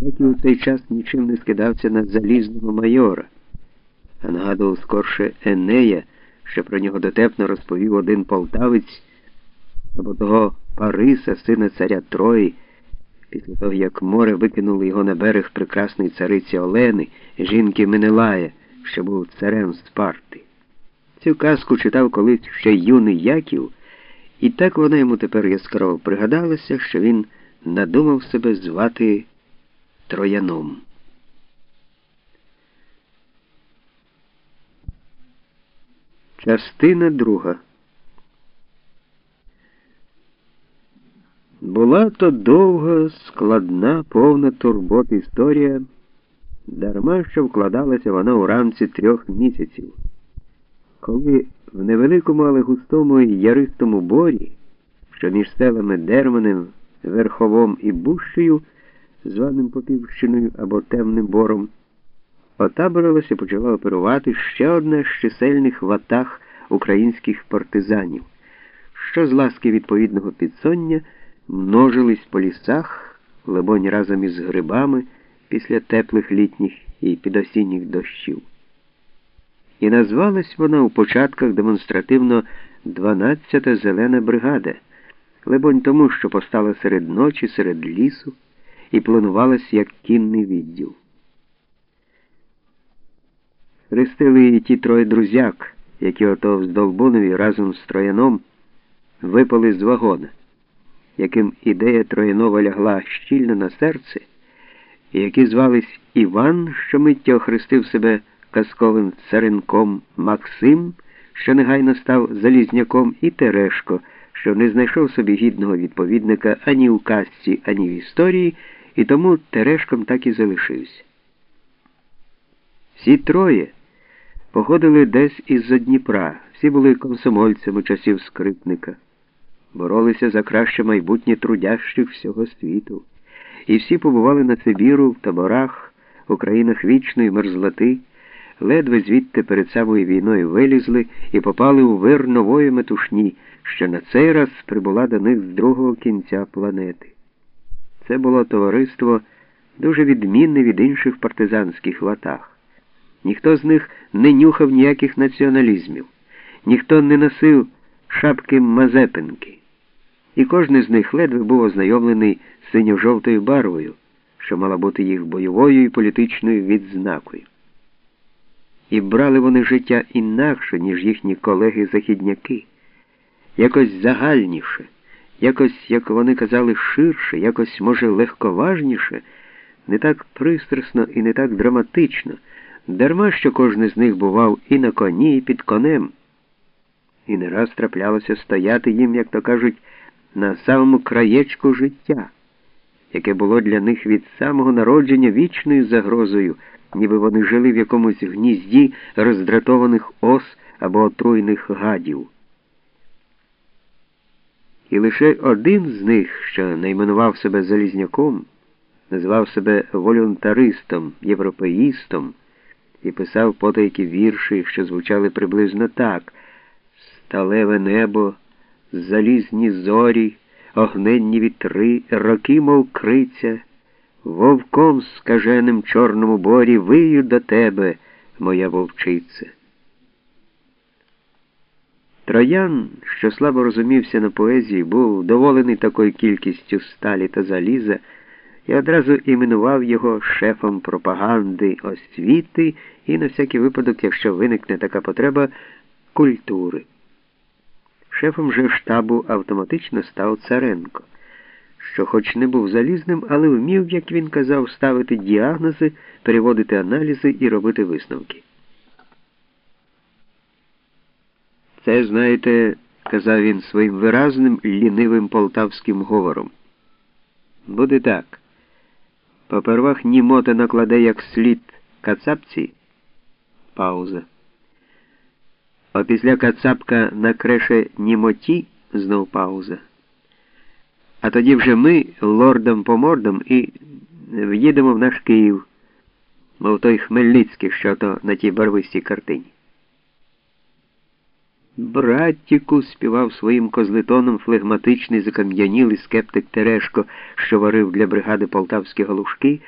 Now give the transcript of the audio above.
як і у цей час нічим не скидався на залізного майора, а нагадував скорше Енея, що про нього дотепно розповів один полтавець або того Париса, сина царя Трої, після того, як море викинули його на берег прекрасної цариці Олени, жінки Менелая, що був царем Спарти. Цю казку читав колись ще юний Яків, і так вона йому тепер яскраво пригадалася, що він надумав себе звати Трояном. Частина друга. Була то довга, складна, повна турбот історія, дарма що вкладалася вона у рамці трьох місяців, коли в невеликому, але густому і яристому борі, що між селами Дерманем, Верховом і Бущею, званим Попівщиною або Темним Бором, отаборилася і почала оперувати ще одна з чисельних ватах українських партизанів, що з ласки відповідного підсоння множились по лісах, лебонь разом із грибами після теплих літніх і підосінніх дощів. І назвалась вона у початках демонстративно 12-та зелена бригада, лебонь тому, що постала серед ночі, серед лісу і планувалась як кінний відділ. Хрестили її ті троє друзяк, які ото в Здолбунові разом з Трояном випали з вагона яким ідея Троянова лягла щільно на серце, і які звались Іван, що миттю охрестив себе казковим царинком Максим, що негайно став Залізняком, і Терешко, що не знайшов собі гідного відповідника ані у казці, ані в історії, і тому Терешком так і залишився. Всі троє походили десь із-за Дніпра, всі були комсомольцями часів скрипника боролися за краще майбутнє трудящих всього світу, і всі побували на Сибіру в таборах, у країнах вічної мерзлоти, ледве звідти перед самою війною вилізли і попали у вир нової метушні, що на цей раз прибула до них з другого кінця планети. Це було товариство дуже відмінне від інших партизанських ватах. Ніхто з них не нюхав ніяких націоналізмів, ніхто не носив шапки Мазепинки і кожен з них ледве був ознайомлений синьо-жовтою барвою, що мала бути їх бойовою і політичною відзнакою. І брали вони життя інакше, ніж їхні колеги-західняки, якось загальніше, якось, як вони казали, ширше, якось, може, легковажніше, не так пристрасно і не так драматично, дарма що кожен з них бував і на коні, і під конем. І не раз траплялося стояти їм, як то кажуть, на самому краєчку життя, яке було для них від самого народження вічною загрозою, ніби вони жили в якомусь гнізді роздратованих ос або отруйних гадів. І лише один з них, що найменував себе Залізняком, назвав себе волюнтаристом, європеїстом і писав потайки вірші, що звучали приблизно так: Сталеве небо залізні зорі, огненні вітри, роки, мов криця, вовком скаженим чорному борі вию до тебе, моя вовчиця. Троян, що слабо розумівся на поезії, був доволений такою кількістю сталі та заліза і одразу іменував його шефом пропаганди освіти і на всякий випадок, якщо виникне така потреба, культури. Шефом же штабу автоматично став Царенко, що хоч не був залізним, але вмів, як він казав, ставити діагнози, переводити аналізи і робити висновки. Це, знаєте, казав він своїм виразним лінивим полтавським говором. Буде так. Попервах німота накладе як слід кацапці. Пауза. Опісля кацапка накреше німоті, знов пауза. А тоді вже ми лордом по мордам і в'їдемо в наш Київ, мов той Хмельницький, що то на тій барвистій картині. Братіку, співав своїм козлитоном флегматичний закам'янілий скептик Терешко, що варив для бригади полтавські галушки.